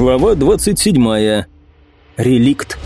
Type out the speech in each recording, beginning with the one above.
Глава 27. Реликт.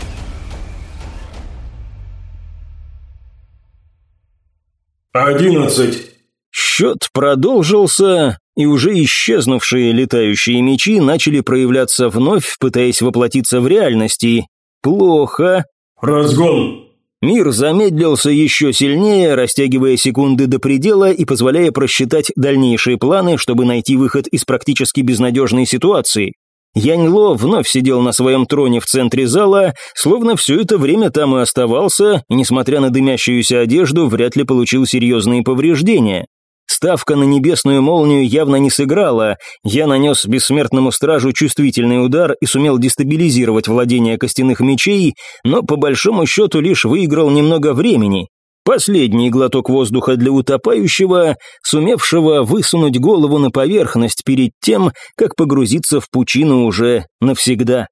«Одиннадцать!» Счет продолжился, и уже исчезнувшие летающие мечи начали проявляться вновь, пытаясь воплотиться в реальности. Плохо. «Разгон!» Мир замедлился еще сильнее, растягивая секунды до предела и позволяя просчитать дальнейшие планы, чтобы найти выход из практически безнадежной ситуации. Яньло вновь сидел на своем троне в центре зала, словно все это время там и оставался, и, несмотря на дымящуюся одежду, вряд ли получил серьезные повреждения. Ставка на небесную молнию явно не сыграла, я нанес бессмертному стражу чувствительный удар и сумел дестабилизировать владение костяных мечей, но по большому счету лишь выиграл немного времени. Последний глоток воздуха для утопающего, сумевшего высунуть голову на поверхность перед тем, как погрузиться в пучину уже навсегда.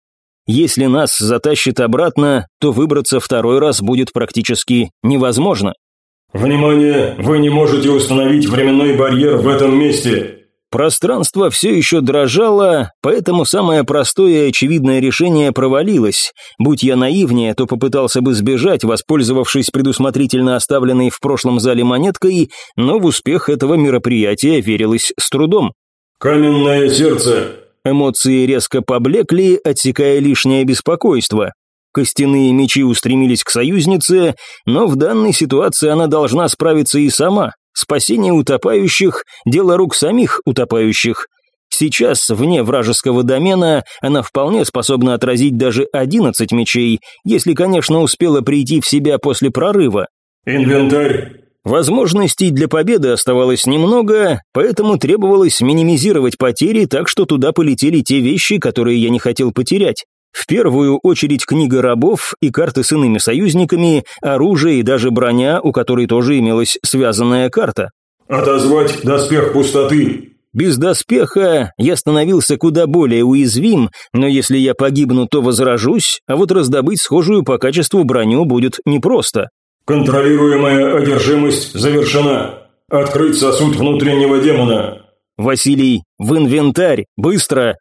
Если нас затащит обратно, то выбраться второй раз будет практически невозможно. «Внимание! Вы не можете установить временной барьер в этом месте!» Пространство все еще дрожало, поэтому самое простое и очевидное решение провалилось. Будь я наивнее, то попытался бы сбежать, воспользовавшись предусмотрительно оставленной в прошлом зале монеткой, но в успех этого мероприятия верилось с трудом. «Каменное сердце!» Эмоции резко поблекли, отсекая лишнее беспокойство. Костяные мечи устремились к союзнице, но в данной ситуации она должна справиться и сама. Спасение утопающих – дело рук самих утопающих. Сейчас, вне вражеского домена, она вполне способна отразить даже 11 мечей, если, конечно, успела прийти в себя после прорыва. «Инвентарь!» Возможностей для победы оставалось немного, поэтому требовалось минимизировать потери, так что туда полетели те вещи, которые я не хотел потерять. В первую очередь книга рабов и карты с иными союзниками, оружие и даже броня, у которой тоже имелась связанная карта. «Отозвать доспех пустоты!» Без доспеха я становился куда более уязвим, но если я погибну, то возражусь, а вот раздобыть схожую по качеству броню будет непросто. «Контролируемая одержимость завершена. Открыть сосуд внутреннего демона». «Василий, в инвентарь, быстро!»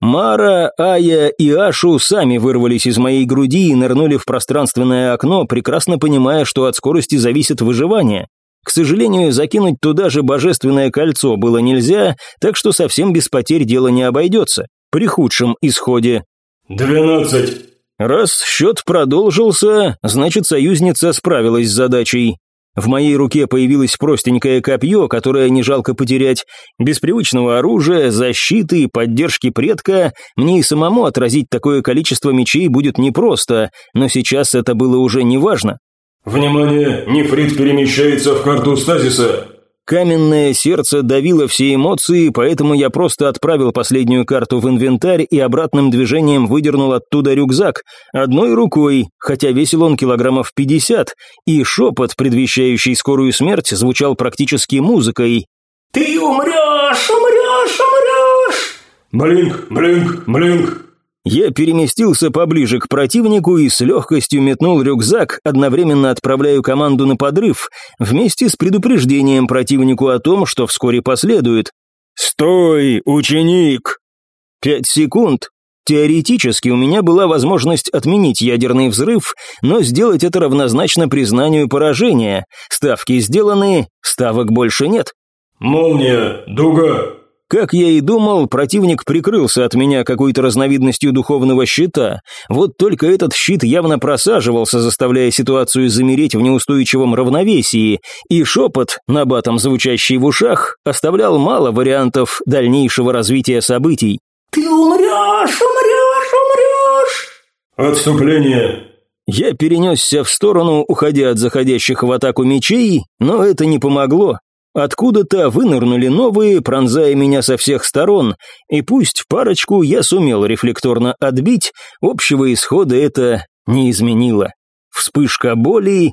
Мара, Ая и Ашу сами вырвались из моей груди и нырнули в пространственное окно, прекрасно понимая, что от скорости зависит выживание. К сожалению, закинуть туда же божественное кольцо было нельзя, так что совсем без потерь дело не обойдется. При худшем исходе. «Двенадцать». Раз счет продолжился, значит, союзница справилась с задачей. В моей руке появилось простенькое копье, которое не жалко потерять. Без привычного оружия, защиты и поддержки предка мне и самому отразить такое количество мечей будет непросто, но сейчас это было уже неважно. «Внимание! Нефрит перемещается в карту стазиса!» Каменное сердце давило все эмоции, поэтому я просто отправил последнюю карту в инвентарь и обратным движением выдернул оттуда рюкзак, одной рукой, хотя весил он килограммов пятьдесят, и шепот, предвещающий скорую смерть, звучал практически музыкой. «Ты умрешь, умрешь, умрешь!» «Блинк, блинк, блинк!» Я переместился поближе к противнику и с легкостью метнул рюкзак, одновременно отправляю команду на подрыв, вместе с предупреждением противнику о том, что вскоре последует. «Стой, ученик!» Пять секунд. Теоретически у меня была возможность отменить ядерный взрыв, но сделать это равнозначно признанию поражения. Ставки сделаны, ставок больше нет. «Молния, дуга, как я и думал, противник прикрылся от меня какой-то разновидностью духовного щита. Вот только этот щит явно просаживался, заставляя ситуацию замереть в неустойчивом равновесии, и шепот, набатом звучащий в ушах, оставлял мало вариантов дальнейшего развития событий. «Ты умрешь, умрешь, умрешь!» «Отступление!» Я перенесся в сторону, уходя от заходящих в атаку мечей, но это не помогло. Откуда-то вынырнули новые, пронзая меня со всех сторон, и пусть парочку я сумел рефлекторно отбить, общего исхода это не изменило. Вспышка боли...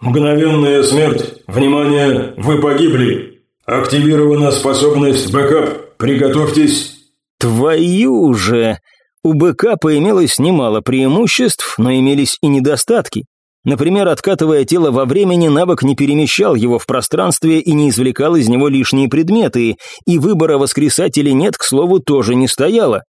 «Мгновенная смерть! Внимание! Вы погибли! Активирована способность бэкап! Приготовьтесь!» «Твою же!» У бэкапа имелось немало преимуществ, но имелись и недостатки. Например, откатывая тело во времени, навык не перемещал его в пространстве и не извлекал из него лишние предметы, и выбора воскресать или нет, к слову, тоже не стояло.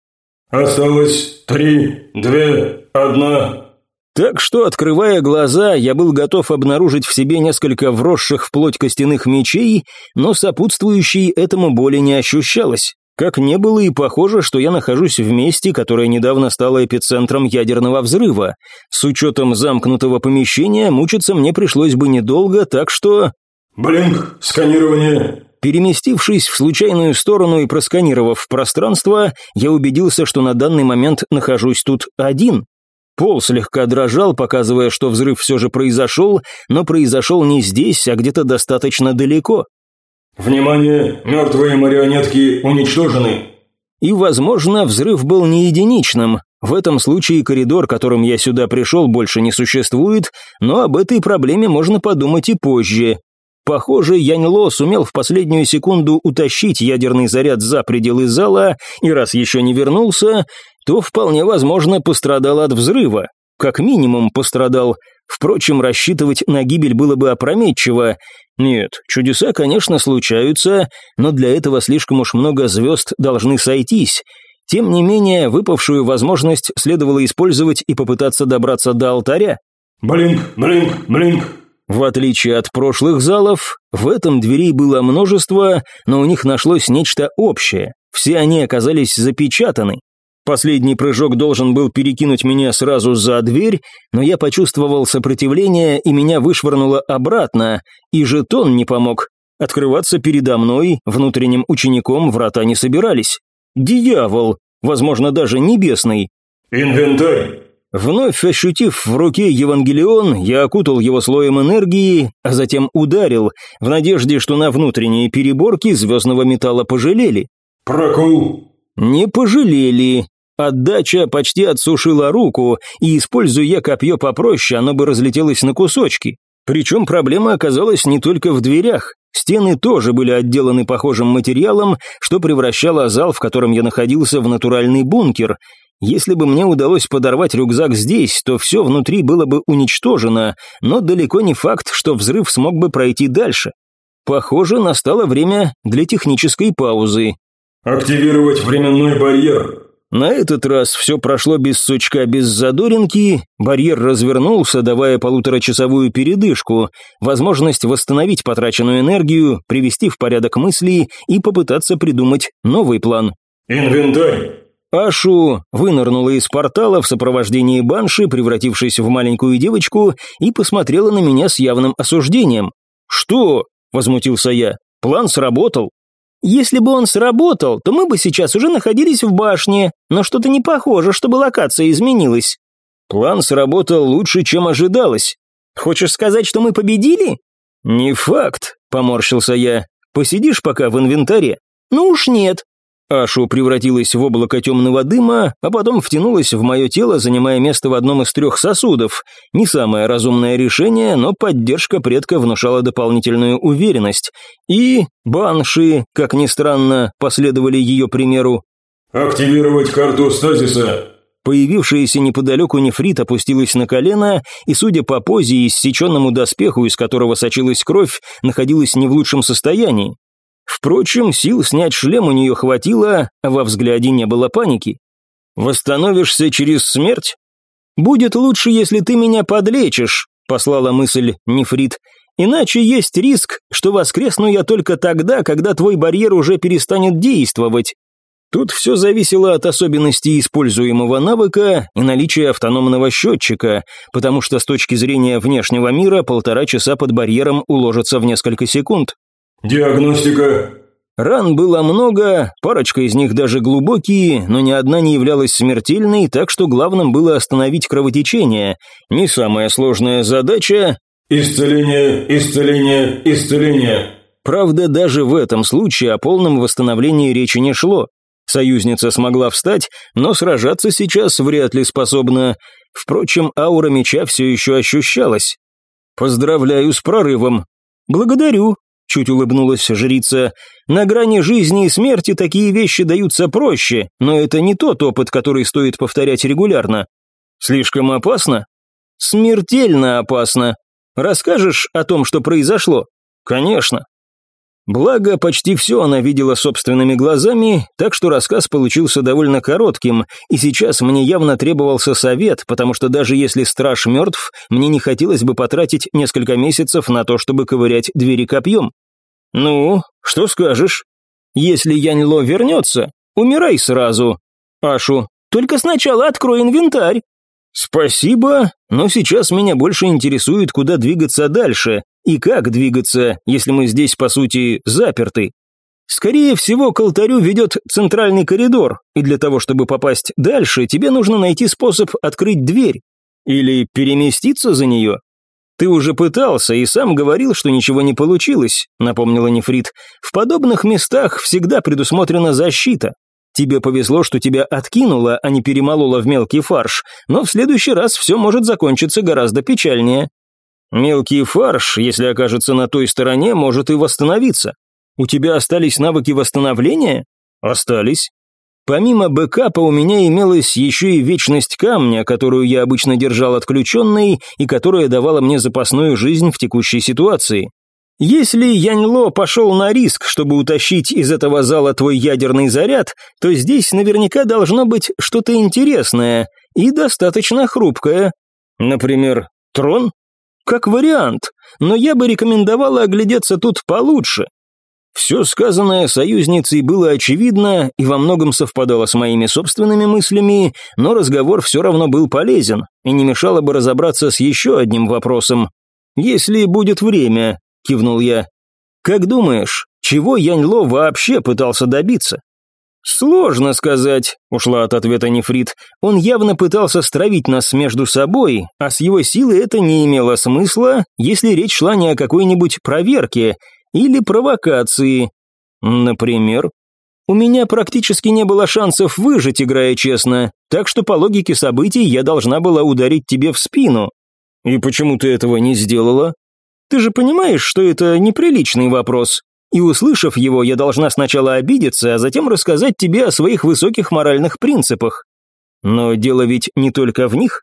Осталось три, две, одна. Так что, открывая глаза, я был готов обнаружить в себе несколько вросших в плоть костяных мечей, но сопутствующей этому боли не ощущалось. Как не было и похоже, что я нахожусь в месте, которое недавно стало эпицентром ядерного взрыва. С учетом замкнутого помещения мучиться мне пришлось бы недолго, так что... Блинк, сканирование. Переместившись в случайную сторону и просканировав пространство, я убедился, что на данный момент нахожусь тут один. Пол слегка дрожал, показывая, что взрыв все же произошел, но произошел не здесь, а где-то достаточно далеко. Внимание, мертвые марионетки уничтожены. И, возможно, взрыв был не единичным. В этом случае коридор, которым я сюда пришел, больше не существует, но об этой проблеме можно подумать и позже. Похоже, Яньло сумел в последнюю секунду утащить ядерный заряд за пределы зала, и раз еще не вернулся, то вполне возможно пострадал от взрыва. Как минимум пострадал. Впрочем, рассчитывать на гибель было бы опрометчиво. Нет, чудеса, конечно, случаются, но для этого слишком уж много звезд должны сойтись. Тем не менее, выпавшую возможность следовало использовать и попытаться добраться до алтаря. Блинк, блинк, блинк. В отличие от прошлых залов, в этом дверей было множество, но у них нашлось нечто общее. Все они оказались запечатаны. Последний прыжок должен был перекинуть меня сразу за дверь, но я почувствовал сопротивление, и меня вышвырнуло обратно, и жетон не помог. Открываться передо мной, внутренним учеником, врата не собирались. Дьявол, возможно, даже небесный. Инвентарь. Вновь ощутив в руке Евангелион, я окутал его слоем энергии, а затем ударил, в надежде, что на внутренние переборки звездного металла пожалели. Прокол. Не пожалели. Отдача почти отсушила руку, и, используя копье попроще, оно бы разлетелось на кусочки. Причем проблема оказалась не только в дверях. Стены тоже были отделаны похожим материалом, что превращало зал, в котором я находился, в натуральный бункер, если бы мне удалось подорвать рюкзак здесь, то все внутри было бы уничтожено, но далеко не факт, что взрыв смог бы пройти дальше. Похоже, настало время для технической паузы. Активировать временной барьер. На этот раз все прошло без сучка, без задоринки, барьер развернулся, давая полуторачасовую передышку, возможность восстановить потраченную энергию, привести в порядок мысли и попытаться придумать новый план. Инвентарь. Ашу вынырнула из портала в сопровождении банши, превратившись в маленькую девочку, и посмотрела на меня с явным осуждением. «Что?» – возмутился я. «План сработал». «Если бы он сработал, то мы бы сейчас уже находились в башне, но что-то не похоже, чтобы локация изменилась». «План сработал лучше, чем ожидалось. Хочешь сказать, что мы победили?» «Не факт», – поморщился я. «Посидишь пока в инвентаре?» «Ну уж нет. Ашу превратилась в облако темного дыма, а потом втянулась в мое тело, занимая место в одном из трех сосудов. Не самое разумное решение, но поддержка предка внушала дополнительную уверенность. И банши, как ни странно, последовали ее примеру. «Активировать карту стазиса», Появившаяся неподалеку нефрит опустилась на колено, и, судя по позе и иссеченному доспеху, из которого сочилась кровь, находилась не в лучшем состоянии. Впрочем, сил снять шлем у нее хватило, а во взгляде не было паники. «Восстановишься через смерть?» «Будет лучше, если ты меня подлечишь», — послала мысль Нефрит. «Иначе есть риск, что воскресну я только тогда, когда твой барьер уже перестанет действовать». Тут все зависело от особенностей используемого навыка и наличия автономного счетчика, потому что с точки зрения внешнего мира полтора часа под барьером уложится в несколько секунд. «Диагностика». Ран было много, парочка из них даже глубокие, но ни одна не являлась смертельной, так что главным было остановить кровотечение. Не самая сложная задача. «Исцеление, исцеление, исцеление». Правда, даже в этом случае о полном восстановлении речи не шло. Союзница смогла встать, но сражаться сейчас вряд ли способна. Впрочем, аура меча все еще ощущалась. «Поздравляю с прорывом». «Благодарю», чуть улыбнулась жрица. На грани жизни и смерти такие вещи даются проще, но это не тот опыт, который стоит повторять регулярно. Слишком опасно? Смертельно опасно. Расскажешь о том, что произошло? Конечно. Благо, почти все она видела собственными глазами, так что рассказ получился довольно коротким, и сейчас мне явно требовался совет, потому что даже если страж мертв, мне не хотелось бы потратить несколько месяцев на то, чтобы ковырять двери копьем. «Ну, что скажешь? Если Яньло вернется, умирай сразу. Ашу, только сначала открой инвентарь». «Спасибо, но сейчас меня больше интересует, куда двигаться дальше, и как двигаться, если мы здесь, по сути, заперты. Скорее всего, к алтарю ведет центральный коридор, и для того, чтобы попасть дальше, тебе нужно найти способ открыть дверь. Или переместиться за нее. Ты уже пытался и сам говорил, что ничего не получилось, напомнила Нефрит. В подобных местах всегда предусмотрена защита. Тебе повезло, что тебя откинуло, а не перемололо в мелкий фарш, но в следующий раз все может закончиться гораздо печальнее. Мелкий фарш, если окажется на той стороне, может и восстановиться. У тебя остались навыки восстановления? Остались. Помимо бэкапа у меня имелась еще и вечность камня, которую я обычно держал отключенной и которая давала мне запасную жизнь в текущей ситуации. Если Яньло пошел на риск, чтобы утащить из этого зала твой ядерный заряд, то здесь наверняка должно быть что-то интересное и достаточно хрупкое. Например, трон? Как вариант, но я бы рекомендовала оглядеться тут получше. Все сказанное союзницей было очевидно и во многом совпадало с моими собственными мыслями, но разговор все равно был полезен и не мешало бы разобраться с еще одним вопросом. «Если будет время», — кивнул я. «Как думаешь, чего Яньло вообще пытался добиться?» «Сложно сказать», — ушла от ответа Нефрит. «Он явно пытался стравить нас между собой, а с его силы это не имело смысла, если речь шла не о какой-нибудь проверке или провокации. Например, у меня практически не было шансов выжить, играя честно, так что по логике событий я должна была ударить тебе в спину. И почему ты этого не сделала? Ты же понимаешь, что это неприличный вопрос. И услышав его, я должна сначала обидеться, а затем рассказать тебе о своих высоких моральных принципах. Но дело ведь не только в них.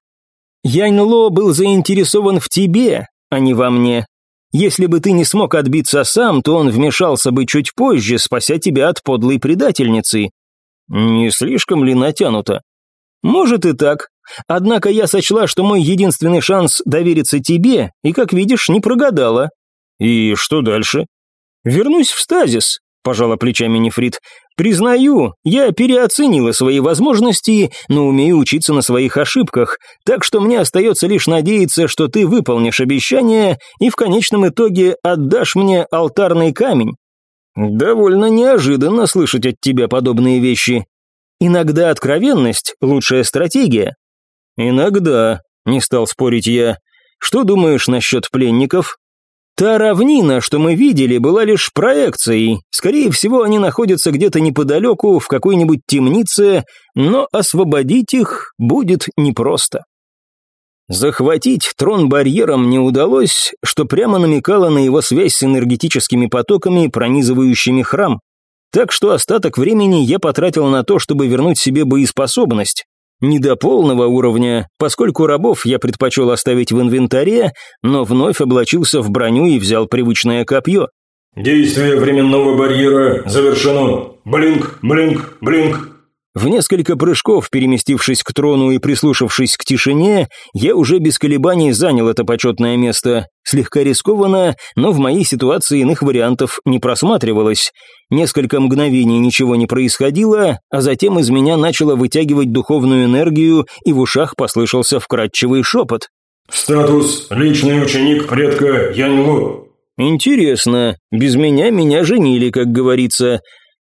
Янь Ло был заинтересован в тебе, а не во мне. Если бы ты не смог отбиться сам, то он вмешался бы чуть позже, спася тебя от подлой предательницы. Не слишком ли натянуто? Может и так. Однако я сочла, что мой единственный шанс довериться тебе, и, как видишь, не прогадала. И что дальше? «Вернусь в стазис», – пожала плечами Нефрит. «Признаю, я переоценила свои возможности, но умею учиться на своих ошибках, так что мне остается лишь надеяться, что ты выполнишь обещание и в конечном итоге отдашь мне алтарный камень». «Довольно неожиданно слышать от тебя подобные вещи. Иногда откровенность – лучшая стратегия». «Иногда», – не стал спорить я. «Что думаешь насчет пленников?» Та равнина, что мы видели, была лишь проекцией. Скорее всего, они находятся где-то неподалеку, в какой-нибудь темнице, но освободить их будет непросто. Захватить трон барьером не удалось, что прямо намекало на его связь с энергетическими потоками, пронизывающими храм. Так что остаток времени я потратил на то, чтобы вернуть себе боеспособность. Не до полного уровня, поскольку рабов я предпочел оставить в инвентаре, но вновь облачился в броню и взял привычное копье. «Действие временного барьера завершено. Блинк, блинк, блинк». В несколько прыжков, переместившись к трону и прислушавшись к тишине, я уже без колебаний занял это почетное место. Слегка рискованно, но в моей ситуации иных вариантов не просматривалось. Несколько мгновений ничего не происходило, а затем из меня начало вытягивать духовную энергию, и в ушах послышался вкрадчивый шепот. «Статус «Личный ученик предка Яньлу». «Интересно, без меня меня женили, как говорится».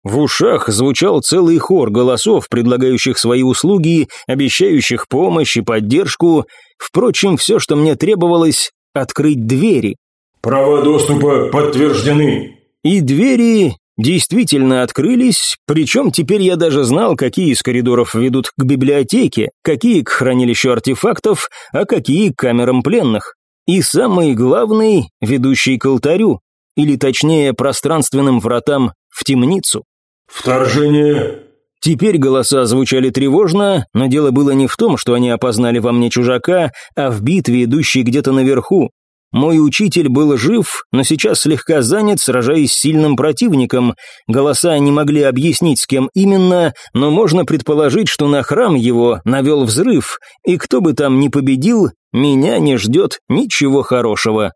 В ушах звучал целый хор голосов, предлагающих свои услуги, обещающих помощь и поддержку. Впрочем, все, что мне требовалось, открыть двери. «Права доступа подтверждены». И двери действительно открылись, причем теперь я даже знал, какие из коридоров ведут к библиотеке, какие к хранилищу артефактов, а какие к камерам пленных. И самый главный, ведущий к алтарю, или точнее пространственным вратам в темницу. «Вторжение!» Теперь голоса звучали тревожно, но дело было не в том, что они опознали во мне чужака, а в битве, идущей где-то наверху. Мой учитель был жив, но сейчас слегка занят, сражаясь с сильным противником. Голоса не могли объяснить, с кем именно, но можно предположить, что на храм его навел взрыв, и кто бы там ни победил, меня не ждет ничего хорошего.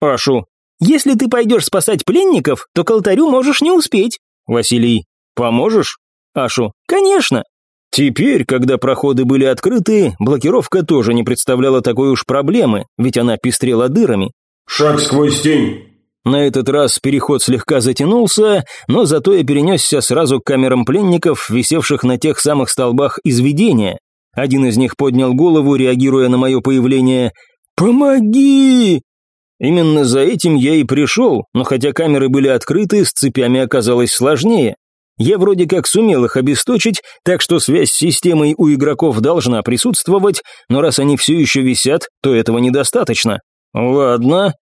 Ашу. Если ты пойдешь спасать пленников, то к алтарю можешь не успеть. Василий. Поможешь? Ашу. Конечно. Теперь, когда проходы были открыты, блокировка тоже не представляла такой уж проблемы, ведь она пестрела дырами. «Шаг сквозь тень!» На этот раз переход слегка затянулся, но зато я перенесся сразу к камерам пленников, висевших на тех самых столбах изведения. Один из них поднял голову, реагируя на мое появление. «Помоги!» Именно за этим я и пришел, но хотя камеры были открыты, с цепями оказалось сложнее. Я вроде как сумел их обесточить, так что связь с системой у игроков должна присутствовать, но раз они все еще висят, то этого недостаточно. Ладно.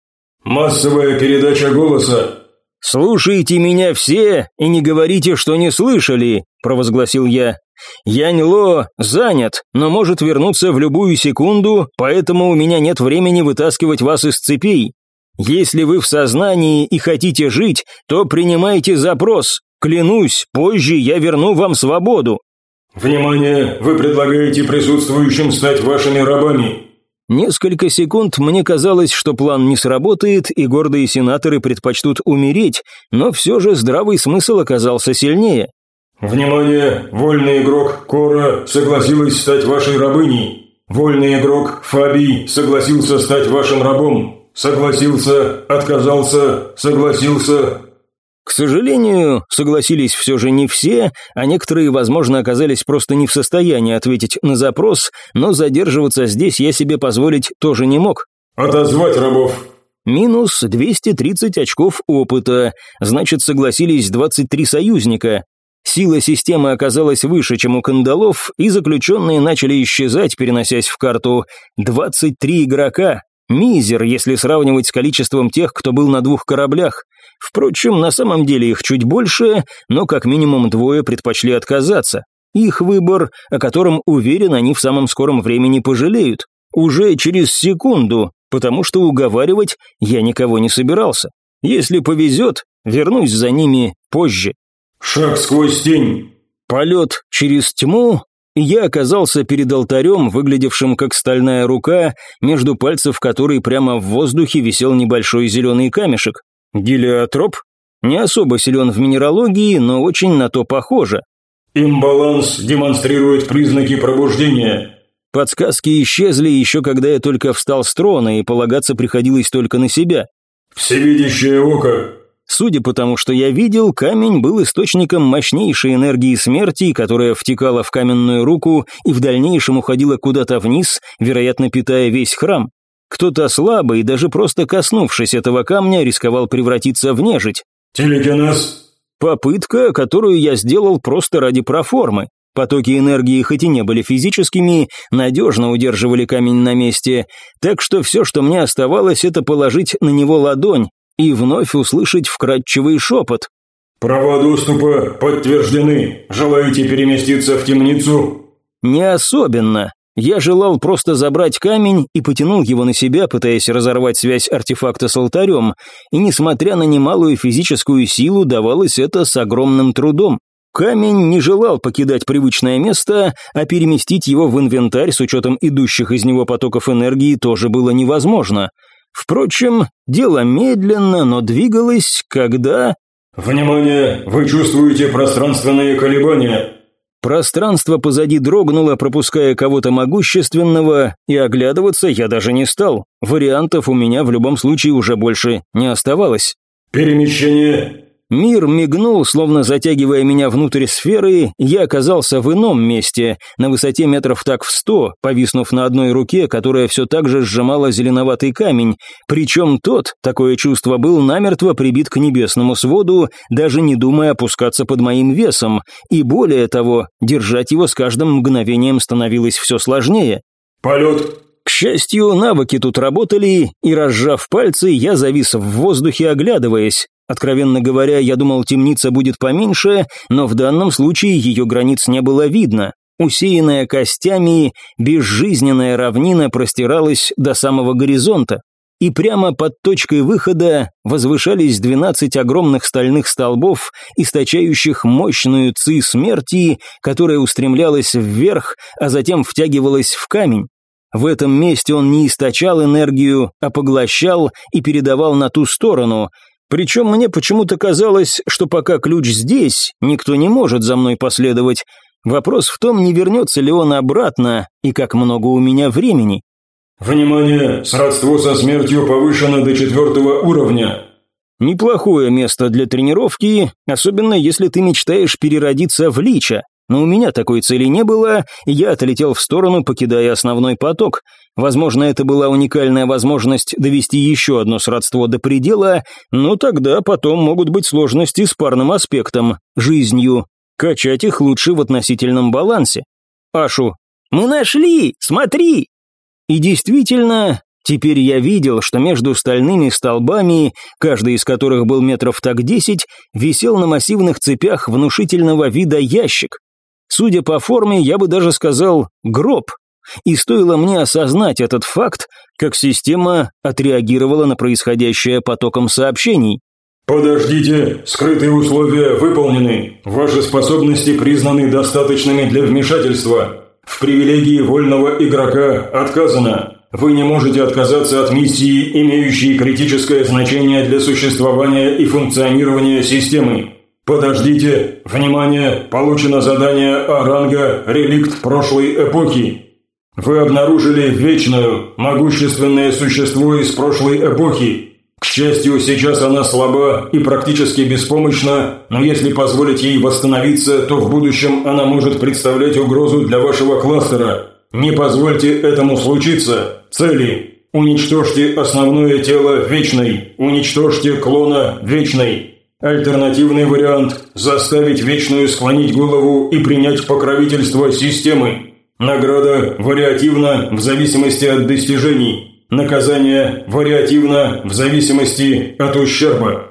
Массовая передача голоса. «Слушайте меня все и не говорите, что не слышали», – провозгласил я. «Янь Ло занят, но может вернуться в любую секунду, поэтому у меня нет времени вытаскивать вас из цепей. Если вы в сознании и хотите жить, то принимайте запрос, Клянусь, позже я верну вам свободу». «Внимание! Вы предлагаете присутствующим стать вашими рабами!» Несколько секунд мне казалось, что план не сработает, и гордые сенаторы предпочтут умереть, но все же здравый смысл оказался сильнее. «Внимание! Вольный игрок Кора согласилась стать вашей рабыней. Вольный игрок Фабий согласился стать вашим рабом. Согласился, отказался, согласился, к сожалению, согласились все же не все, а некоторые, возможно, оказались просто не в состоянии ответить на запрос, но задерживаться здесь я себе позволить тоже не мог. «Отозвать рабов!» Минус 230 очков опыта, значит, согласились 23 союзника. Сила системы оказалась выше, чем у кандалов, и заключенные начали исчезать, переносясь в карту. 23 игрока. Мизер, если сравнивать с количеством тех, кто был на двух кораблях. Впрочем, на самом деле их чуть больше, но как минимум двое предпочли отказаться. Их выбор, о котором, уверен, они в самом скором времени пожалеют. Уже через секунду, потому что уговаривать я никого не собирался. Если повезет, вернусь за ними позже. «Шаг сквозь тень!» Полет через тьму, и я оказался перед алтарем, выглядевшим как стальная рука, между пальцев которой прямо в воздухе висел небольшой зеленый камешек. Гелиотроп? Не особо силен в минералогии, но очень на то похоже. Имбаланс демонстрирует признаки пробуждения. Подсказки исчезли еще когда я только встал с трона, и полагаться приходилось только на себя. Всевидящее око. Судя по тому, что я видел, камень был источником мощнейшей энергии смерти, которая втекала в каменную руку и в дальнейшем уходила куда-то вниз, вероятно, питая весь храм. Кто-то слабый, даже просто коснувшись этого камня, рисковал превратиться в нежить. «Телекинез?» Попытка, которую я сделал просто ради проформы. Потоки энергии, хоть и не были физическими, надежно удерживали камень на месте, так что все, что мне оставалось, это положить на него ладонь и вновь услышать вкрадчивый шепот. «Права доступа подтверждены. Желаете переместиться в темницу?» «Не особенно. Я желал просто забрать камень и потянул его на себя, пытаясь разорвать связь артефакта с алтарем, и несмотря на немалую физическую силу, давалось это с огромным трудом. Камень не желал покидать привычное место, а переместить его в инвентарь с учетом идущих из него потоков энергии тоже было невозможно. Впрочем, дело медленно, но двигалось, когда... «Внимание! Вы чувствуете пространственные колебания!» Пространство позади дрогнуло, пропуская кого-то могущественного, и оглядываться я даже не стал. Вариантов у меня в любом случае уже больше не оставалось. «Перемещение Мир мигнул, словно затягивая меня внутрь сферы, я оказался в ином месте, на высоте метров так в сто, повиснув на одной руке, которая все так же сжимала зеленоватый камень, причем тот, такое чувство, был намертво прибит к небесному своду, даже не думая опускаться под моим весом, и более того, держать его с каждым мгновением становилось все сложнее. «Полет к счастью, навыки тут работали, и, разжав пальцы, я завис в воздухе, оглядываясь. Откровенно говоря, я думал, темница будет поменьше, но в данном случае ее границ не было видно. Усеянная костями, безжизненная равнина простиралась до самого горизонта. и прямо под точкой выхода возвышались 12 огромных стальных столбов, источающих мощную ци смерти, которая устремлялась вверх, а затем втягивалась в камень. В этом месте он не источал энергию, а поглощал и передавал на ту сторону. Причем мне почему-то казалось, что пока ключ здесь, никто не может за мной последовать. Вопрос в том, не вернется ли он обратно и как много у меня времени. Внимание! Сродство со смертью повышено до четвертого уровня. Неплохое место для тренировки, особенно если ты мечтаешь переродиться в лича. Но у меня такой цели не было, и я отлетел в сторону, покидая основной поток. Возможно, это была уникальная возможность довести еще одно сродство до предела, но тогда потом могут быть сложности с парным аспектом, жизнью. Качать их лучше в относительном балансе. Ашу, мы нашли, смотри! И действительно, теперь я видел, что между стальными столбами, каждый из которых был метров так десять, висел на массивных цепях внушительного вида ящик. Судя по форме, я бы даже сказал «гроб». И стоило мне осознать этот факт, как система отреагировала на происходящее потоком сообщений. «Подождите, скрытые условия выполнены. Ваши способности признаны достаточными для вмешательства. В привилегии вольного игрока отказано. Вы не можете отказаться от миссии, имеющей критическое значение для существования и функционирования системы. Подождите, внимание, получено задание Аранга «Реликт прошлой эпохи». Вы обнаружили вечную, могущественное существо из прошлой эпохи, к счастью, сейчас она слаба и практически беспомощна, но если позволить ей восстановиться, то в будущем она может представлять угрозу для вашего кластера. Не позвольте этому случиться. Цели. Уничтожьте основное тело Вечной. Уничтожьте клона Вечной. Альтернативный вариант – заставить Вечную склонить голову и принять покровительство системы. Награда вариативна в зависимости от достижений. Наказание вариативно в зависимости от ущерба.